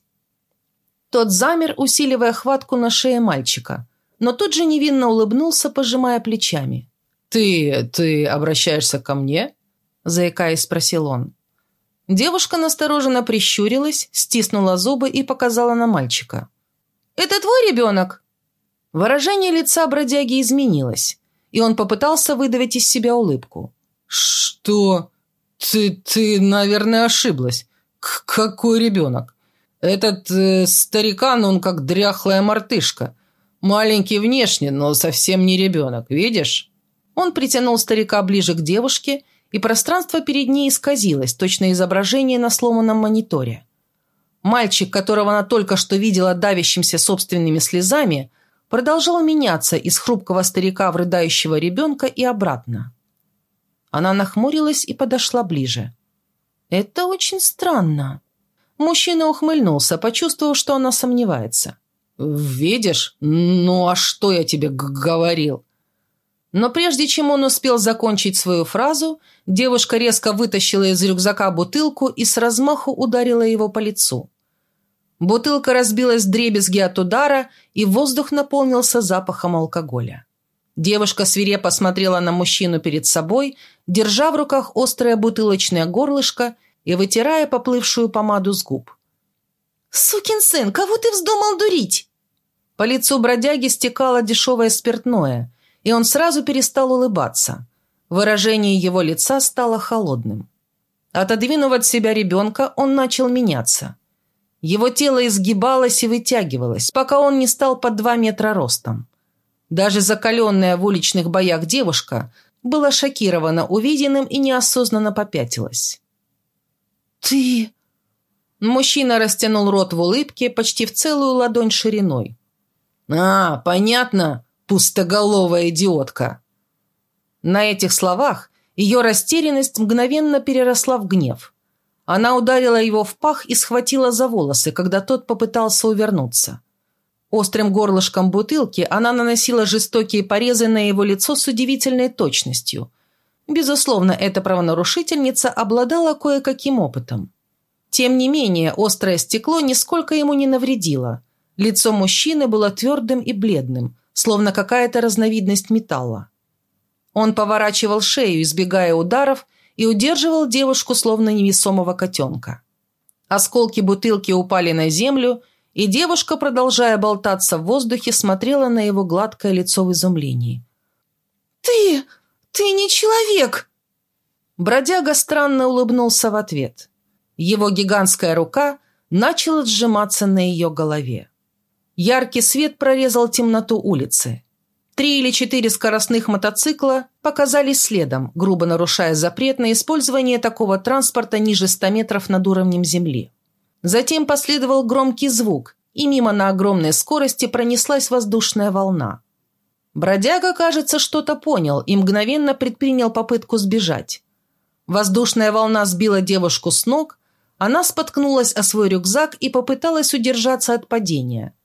Тот замер, усиливая хватку на шее мальчика, но тут же невинно улыбнулся, пожимая плечами. «Ты... ты обращаешься ко мне?» заикаясь, спросил он. Девушка настороженно прищурилась, стиснула зубы и показала на мальчика. «Это твой ребенок?» Выражение лица бродяги изменилось, и он попытался выдавить из себя улыбку. «Что? Ты, ты, наверное, ошиблась. К какой ребенок? Этот э, старикан, он как дряхлая мартышка. Маленький внешне, но совсем не ребенок, видишь?» Он притянул старика ближе к девушке и пространство перед ней исказилось, точно изображение на сломанном мониторе. Мальчик, которого она только что видела давящимся собственными слезами, продолжал меняться из хрупкого старика в рыдающего ребенка и обратно. Она нахмурилась и подошла ближе. «Это очень странно». Мужчина ухмыльнулся, почувствовав, что она сомневается. «Видишь? Ну а что я тебе говорил?» Но прежде чем он успел закончить свою фразу, девушка резко вытащила из рюкзака бутылку и с размаху ударила его по лицу. Бутылка разбилась дребезги от удара, и воздух наполнился запахом алкоголя. Девушка свирепо смотрела на мужчину перед собой, держа в руках острое бутылочное горлышко и вытирая поплывшую помаду с губ. «Сукин сын, кого ты вздумал дурить?» По лицу бродяги стекало дешевое спиртное – и он сразу перестал улыбаться. Выражение его лица стало холодным. Отодвинув от себя ребенка, он начал меняться. Его тело изгибалось и вытягивалось, пока он не стал под два метра ростом. Даже закаленная в уличных боях девушка была шокирована увиденным и неосознанно попятилась. «Ты...» Мужчина растянул рот в улыбке почти в целую ладонь шириной. «А, понятно пустоголовая идиотка!» На этих словах ее растерянность мгновенно переросла в гнев. Она ударила его в пах и схватила за волосы, когда тот попытался увернуться. Острым горлышком бутылки она наносила жестокие порезы на его лицо с удивительной точностью. Безусловно, эта правонарушительница обладала кое-каким опытом. Тем не менее, острое стекло нисколько ему не навредило. Лицо мужчины было твердым и бледным, словно какая-то разновидность металла. Он поворачивал шею, избегая ударов, и удерживал девушку, словно невесомого котенка. Осколки бутылки упали на землю, и девушка, продолжая болтаться в воздухе, смотрела на его гладкое лицо в изумлении. «Ты... ты не человек!» Бродяга странно улыбнулся в ответ. Его гигантская рука начала сжиматься на ее голове. Яркий свет прорезал темноту улицы. Три или четыре скоростных мотоцикла показались следом, грубо нарушая запрет на использование такого транспорта ниже 100 метров над уровнем земли. Затем последовал громкий звук, и мимо на огромной скорости пронеслась воздушная волна. Бродяга, кажется, что-то понял и мгновенно предпринял попытку сбежать. Воздушная волна сбила девушку с ног, она споткнулась о свой рюкзак и попыталась удержаться от падения –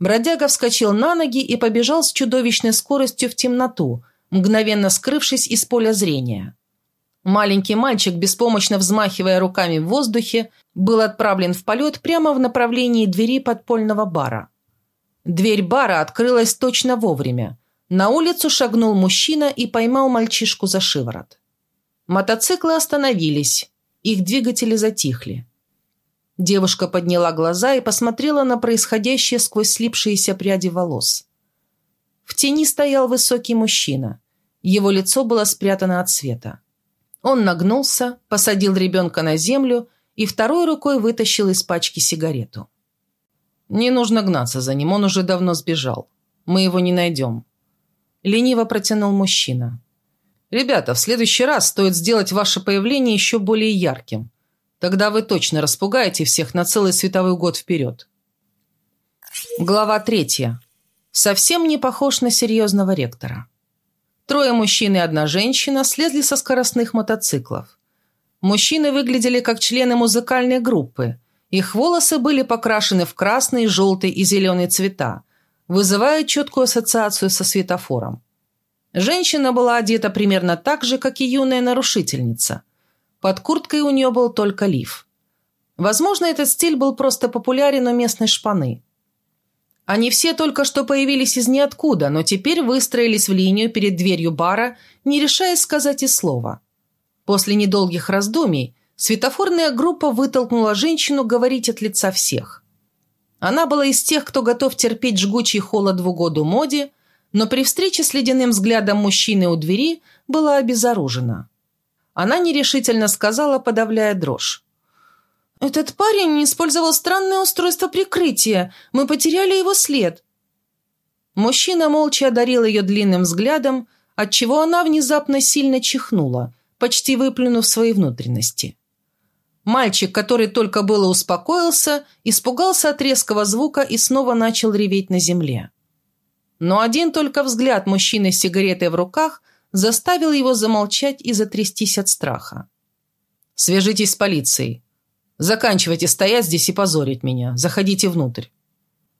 Бродяга вскочил на ноги и побежал с чудовищной скоростью в темноту, мгновенно скрывшись из поля зрения. Маленький мальчик, беспомощно взмахивая руками в воздухе, был отправлен в полет прямо в направлении двери подпольного бара. Дверь бара открылась точно вовремя. На улицу шагнул мужчина и поймал мальчишку за шиворот. Мотоциклы остановились, их двигатели затихли. Девушка подняла глаза и посмотрела на происходящее сквозь слипшиеся пряди волос. В тени стоял высокий мужчина. Его лицо было спрятано от света. Он нагнулся, посадил ребенка на землю и второй рукой вытащил из пачки сигарету. «Не нужно гнаться за ним, он уже давно сбежал. Мы его не найдем». Лениво протянул мужчина. «Ребята, в следующий раз стоит сделать ваше появление еще более ярким. Тогда вы точно распугаете всех на целый световой год вперед. Глава третья. Совсем не похож на серьезного ректора. Трое мужчин и одна женщина слезли со скоростных мотоциклов. Мужчины выглядели как члены музыкальной группы, Их волосы были покрашены в красный, желтый и зеленый цвета, вызывая четкую ассоциацию со светофором. Женщина была одета примерно так же, как и юная нарушительница. Под курткой у нее был только лиф. Возможно, этот стиль был просто популярен у местной шпаны. Они все только что появились из ниоткуда, но теперь выстроились в линию перед дверью бара, не решаясь сказать и слова. После недолгих раздумий светофорная группа вытолкнула женщину говорить от лица всех. Она была из тех, кто готов терпеть жгучий холод в угоду моде, но при встрече с ледяным взглядом мужчины у двери была обезоружена. Она нерешительно сказала, подавляя дрожь. «Этот парень использовал странное устройство прикрытия. Мы потеряли его след». Мужчина молча одарил ее длинным взглядом, отчего она внезапно сильно чихнула, почти выплюнув свои внутренности. Мальчик, который только было успокоился, испугался от резкого звука и снова начал реветь на земле. Но один только взгляд мужчины с сигаретой в руках заставил его замолчать и затрястись от страха. «Свяжитесь с полицией. Заканчивайте стоять здесь и позорить меня. Заходите внутрь».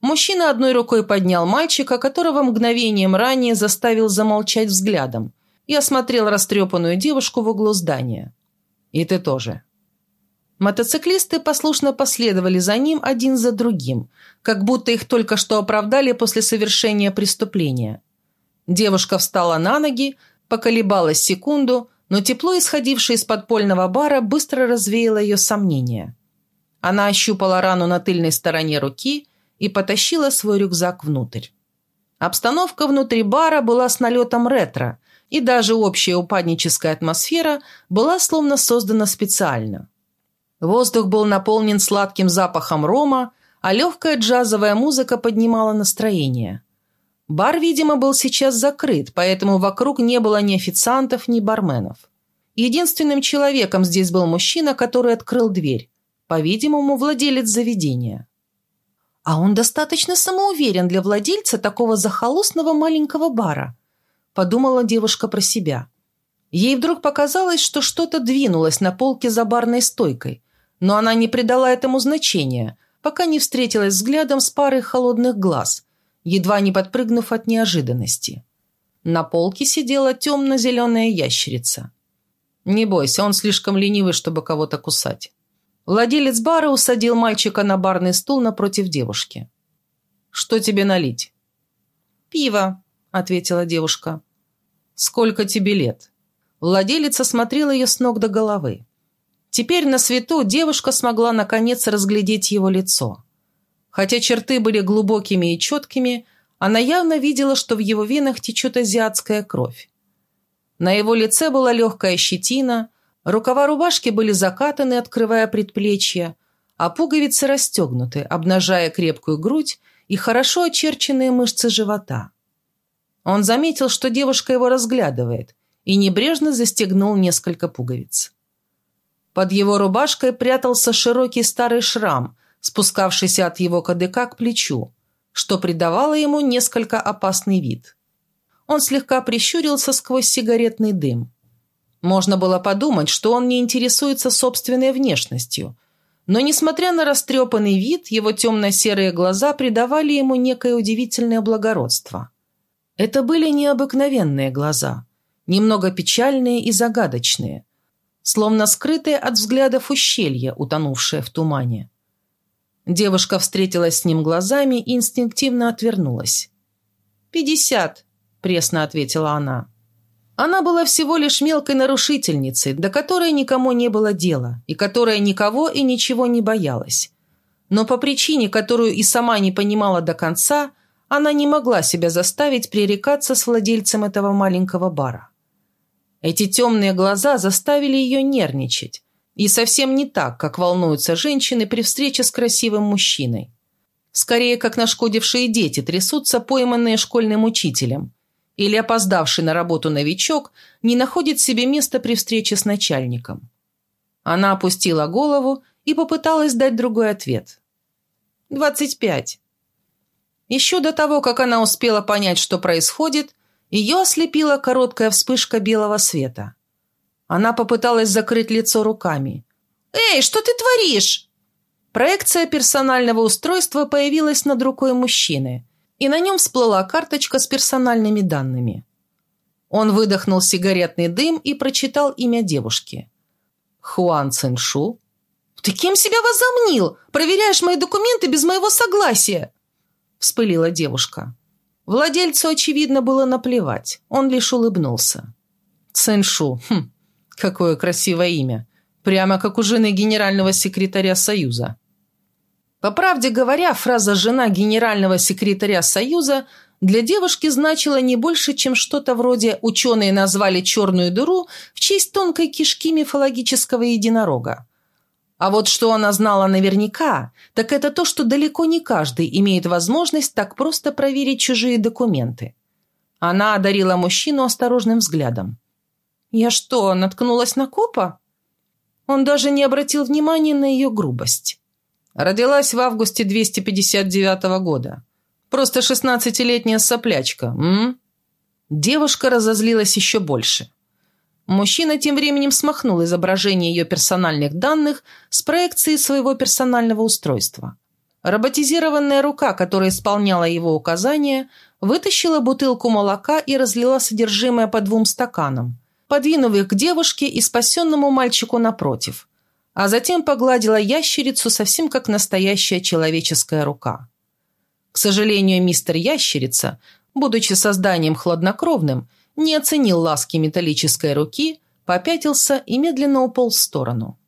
Мужчина одной рукой поднял мальчика, которого мгновением ранее заставил замолчать взглядом, и осмотрел растрепанную девушку в углу здания. «И ты тоже». Мотоциклисты послушно последовали за ним один за другим, как будто их только что оправдали после совершения преступления. Девушка встала на ноги, поколебалась секунду, но тепло, исходившее из подпольного бара, быстро развеяло ее сомнения. Она ощупала рану на тыльной стороне руки и потащила свой рюкзак внутрь. Обстановка внутри бара была с налетом ретро, и даже общая упадническая атмосфера была словно создана специально. Воздух был наполнен сладким запахом рома, а легкая джазовая музыка поднимала настроение. Бар, видимо, был сейчас закрыт, поэтому вокруг не было ни официантов, ни барменов. Единственным человеком здесь был мужчина, который открыл дверь. По-видимому, владелец заведения. А он достаточно самоуверен для владельца такого захолустного маленького бара, подумала девушка про себя. Ей вдруг показалось, что что-то двинулось на полке за барной стойкой – но она не придала этому значения, пока не встретилась взглядом с парой холодных глаз, едва не подпрыгнув от неожиданности. На полке сидела темно-зеленая ящерица. Не бойся, он слишком ленивый, чтобы кого-то кусать. Владелец бара усадил мальчика на барный стул напротив девушки. «Что тебе налить?» «Пиво», — ответила девушка. «Сколько тебе лет?» Владелец осмотрел ее с ног до головы. Теперь на свету девушка смогла наконец разглядеть его лицо. Хотя черты были глубокими и четкими, она явно видела, что в его венах течет азиатская кровь. На его лице была легкая щетина, рукава рубашки были закатаны, открывая предплечья, а пуговицы расстегнуты, обнажая крепкую грудь и хорошо очерченные мышцы живота. Он заметил, что девушка его разглядывает, и небрежно застегнул несколько пуговиц. Под его рубашкой прятался широкий старый шрам, спускавшийся от его кадыка к плечу, что придавало ему несколько опасный вид. Он слегка прищурился сквозь сигаретный дым. Можно было подумать, что он не интересуется собственной внешностью, но, несмотря на растрепанный вид, его темно-серые глаза придавали ему некое удивительное благородство. Это были необыкновенные глаза, немного печальные и загадочные – словно скрытое от взглядов ущелье, утонувшее в тумане. Девушка встретилась с ним глазами и инстинктивно отвернулась. «Пятьдесят», – пресно ответила она. Она была всего лишь мелкой нарушительницей, до которой никому не было дела, и которая никого и ничего не боялась. Но по причине, которую и сама не понимала до конца, она не могла себя заставить пререкаться с владельцем этого маленького бара. Эти темные глаза заставили ее нервничать. И совсем не так, как волнуются женщины при встрече с красивым мужчиной. Скорее, как нашкодившие дети трясутся, пойманные школьным учителем. Или опоздавший на работу новичок не находит себе места при встрече с начальником. Она опустила голову и попыталась дать другой ответ. «Двадцать пять». Еще до того, как она успела понять, что происходит, ее ослепила короткая вспышка белого света. Она попыталась закрыть лицо руками. «Эй, что ты творишь?» Проекция персонального устройства появилась над рукой мужчины, и на нем всплыла карточка с персональными данными. Он выдохнул сигаретный дым и прочитал имя девушки. Хуан Циншу. «Ты кем себя возомнил? Проверяешь мои документы без моего согласия!» Вспылила девушка. Владельцу, очевидно, было наплевать. Он лишь улыбнулся. Циншу. Хм, какое красивое имя. Прямо как у жены генерального секретаря Союза. По правде говоря, фраза «жена генерального секретаря Союза» для девушки значила не больше, чем что-то вроде «ученые назвали черную дыру в честь тонкой кишки мифологического единорога». А вот что она знала наверняка, так это то, что далеко не каждый имеет возможность так просто проверить чужие документы. Она одарила мужчину осторожным взглядом. «Я что, наткнулась на копа?» Он даже не обратил внимания на ее грубость. Родилась в августе 259 года. Просто шестнадцатилетняя соплячка, м? Девушка разозлилась еще больше. Мужчина тем временем смахнул изображение ее персональных данных с проекции своего персонального устройства. Роботизированная рука, которая исполняла его указания, вытащила бутылку молока и разлила содержимое по двум стаканам, подвинув их к девушке и спасенному мальчику напротив а затем погладила ящерицу совсем как настоящая человеческая рука. К сожалению, мистер Ящерица, будучи созданием хладнокровным, не оценил ласки металлической руки, попятился и медленно уполз в сторону.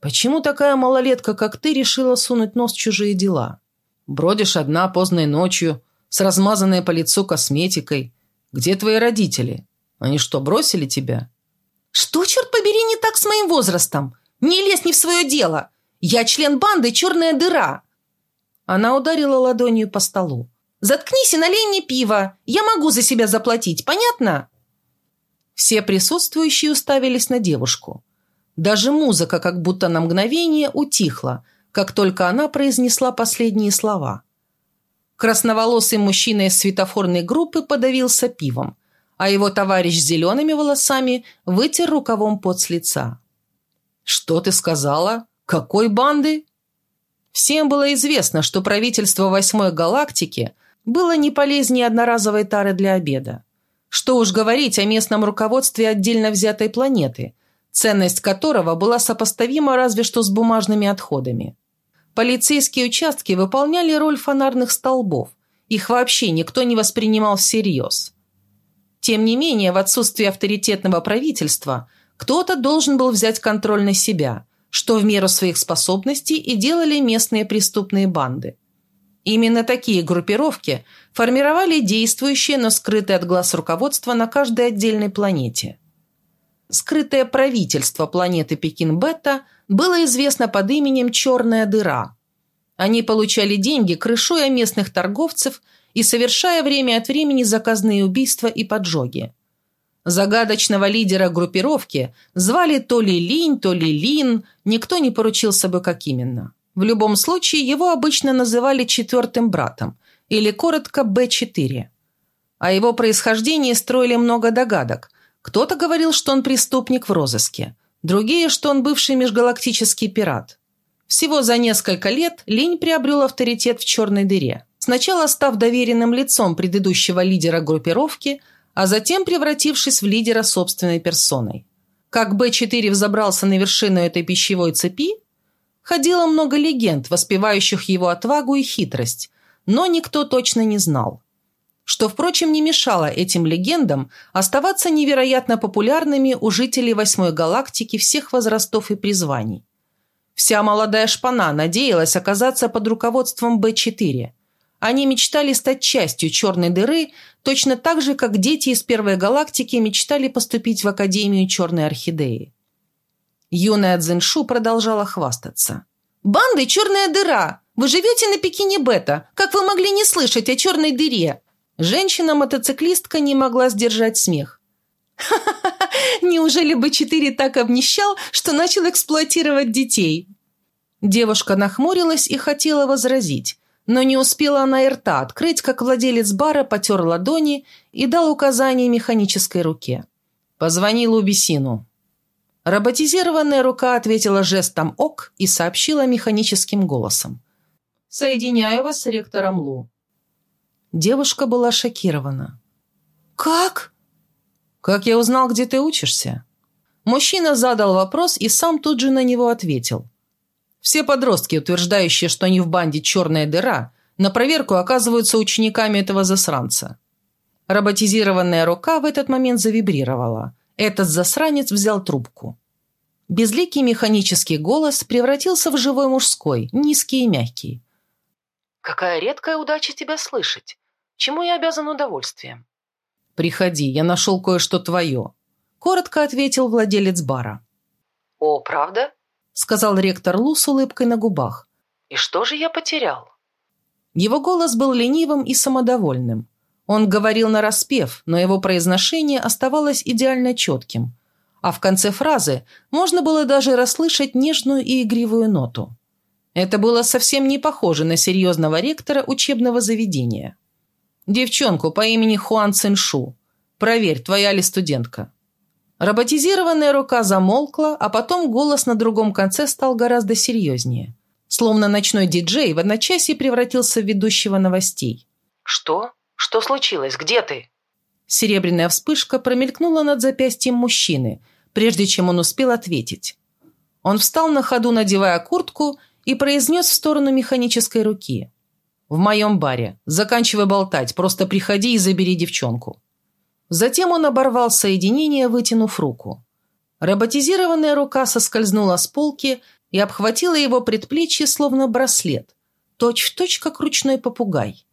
«Почему такая малолетка, как ты, решила сунуть нос в чужие дела? Бродишь одна поздной ночью, с размазанной по лицу косметикой. Где твои родители? Они что, бросили тебя?» «Что, черт побери, не так с моим возрастом? Не лезь не в свое дело! Я член банды «Черная дыра». Она ударила ладонью по столу. «Заткнись и налей мне пиво. Я могу за себя заплатить, понятно?» Все присутствующие уставились на девушку. Даже музыка как будто на мгновение утихла, как только она произнесла последние слова. Красноволосый мужчина из светофорной группы подавился пивом, а его товарищ с зелеными волосами вытер рукавом пот с лица. «Что ты сказала? Какой банды?» Всем было известно, что правительство Восьмой Галактики было не полезнее одноразовой тары для обеда. Что уж говорить о местном руководстве отдельно взятой планеты, ценность которого была сопоставима разве что с бумажными отходами. Полицейские участки выполняли роль фонарных столбов, их вообще никто не воспринимал всерьез. Тем не менее, в отсутствие авторитетного правительства – кто-то должен был взять контроль на себя, что в меру своих способностей и делали местные преступные банды. Именно такие группировки формировали действующее, но скрытое от глаз руководство на каждой отдельной планете. Скрытое правительство планеты Пекин-Бета было известно под именем «Черная дыра». Они получали деньги, крышуя местных торговцев и совершая время от времени заказные убийства и поджоги. Загадочного лидера группировки звали то ли Линь, то ли Лин, никто не поручился бы, как именно. В любом случае, его обычно называли четвертым братом, или коротко Б-4. О его происхождении строили много догадок. Кто-то говорил, что он преступник в розыске, другие, что он бывший межгалактический пират. Всего за несколько лет Линь приобрел авторитет в черной дыре. Сначала став доверенным лицом предыдущего лидера группировки – а затем превратившись в лидера собственной персоной. Как Б-4 взобрался на вершину этой пищевой цепи, ходило много легенд, воспевающих его отвагу и хитрость, но никто точно не знал. Что, впрочем, не мешало этим легендам оставаться невероятно популярными у жителей Восьмой Галактики всех возрастов и призваний. Вся молодая шпана надеялась оказаться под руководством Б-4 – они мечтали стать частью черной дыры, точно так же, как дети из первой галактики мечтали поступить в Академию Черной Орхидеи. Юная Цзиньшу продолжала хвастаться. «Банды черная дыра! Вы живете на Пекине Бета! Как вы могли не слышать о черной дыре?» Женщина-мотоциклистка не могла сдержать смех. «Ха-ха-ха! Неужели бы четыре так обнищал, что начал эксплуатировать детей?» Девушка нахмурилась и хотела возразить, но не успела она и рта открыть, как владелец бара потер ладони и дал указание механической руке. «Позвони Лубисину». Роботизированная рука ответила жестом «ок» и сообщила механическим голосом. «Соединяю вас с ректором Лу». Девушка была шокирована. «Как?» «Как я узнал, где ты учишься?» Мужчина задал вопрос и сам тут же на него ответил. Все подростки, утверждающие, что они в банде «Черная дыра», на проверку оказываются учениками этого засранца. Роботизированная рука в этот момент завибрировала. Этот засранец взял трубку. Безликий механический голос превратился в живой мужской, низкий и мягкий. «Какая редкая удача тебя слышать. Чему я обязан удовольствием?» «Приходи, я нашел кое-что твое», – коротко ответил владелец бара. «О, правда?» – сказал ректор Лу с улыбкой на губах. «И что же я потерял?» Его голос был ленивым и самодовольным. Он говорил нараспев, но его произношение оставалось идеально четким. А в конце фразы можно было даже расслышать нежную и игривую ноту. Это было совсем не похоже на серьезного ректора учебного заведения. «Девчонку по имени Хуан Циншу. Проверь, твоя ли студентка». Роботизированная рука замолкла, а потом голос на другом конце стал гораздо серьезнее. Словно ночной диджей в одночасье превратился в ведущего новостей. «Что? Что случилось? Где ты?» Серебряная вспышка промелькнула над запястьем мужчины, прежде чем он успел ответить. Он встал на ходу, надевая куртку, и произнес в сторону механической руки. «В моем баре. Заканчивай болтать, просто приходи и забери девчонку». Затем он оборвал соединение, вытянув руку. Роботизированная рука соскользнула с полки и обхватила его предплечье, словно браслет, точь-в-точь, точь, как ручной попугай.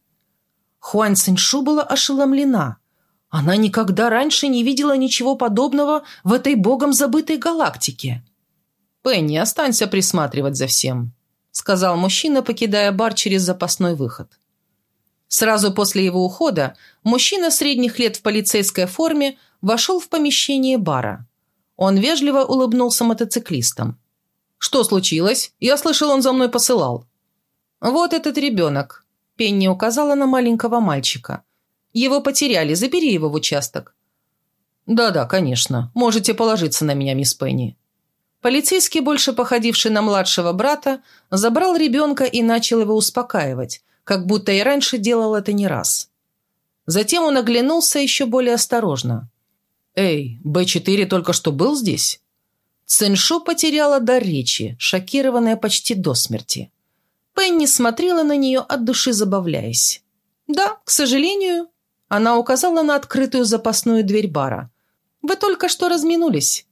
Хуань Циншу была ошеломлена. Она никогда раньше не видела ничего подобного в этой богом забытой галактике. «Пенни, останься присматривать за всем», — сказал мужчина, покидая бар через запасной выход. Сразу после его ухода мужчина средних лет в полицейской форме вошел в помещение бара. Он вежливо улыбнулся мотоциклистам. «Что случилось? Я слышал, он за мной посылал». «Вот этот ребенок», – Пенни указала на маленького мальчика. «Его потеряли, забери его в участок». «Да-да, конечно. Можете положиться на меня, мисс Пенни». Полицейский, больше походивший на младшего брата, забрал ребенка и начал его успокаивать, как будто и раньше делал это не раз. Затем он оглянулся еще более осторожно. «Эй, Б-4 только что был здесь?» Циншу потеряла дар речи, шокированная почти до смерти. Пенни смотрела на нее от души забавляясь. «Да, к сожалению», – она указала на открытую запасную дверь бара. «Вы только что разминулись».